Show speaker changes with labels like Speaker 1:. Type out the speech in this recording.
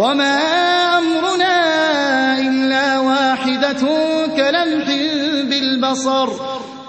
Speaker 1: وما أمرنا إلا واحدة كلمح بالبصر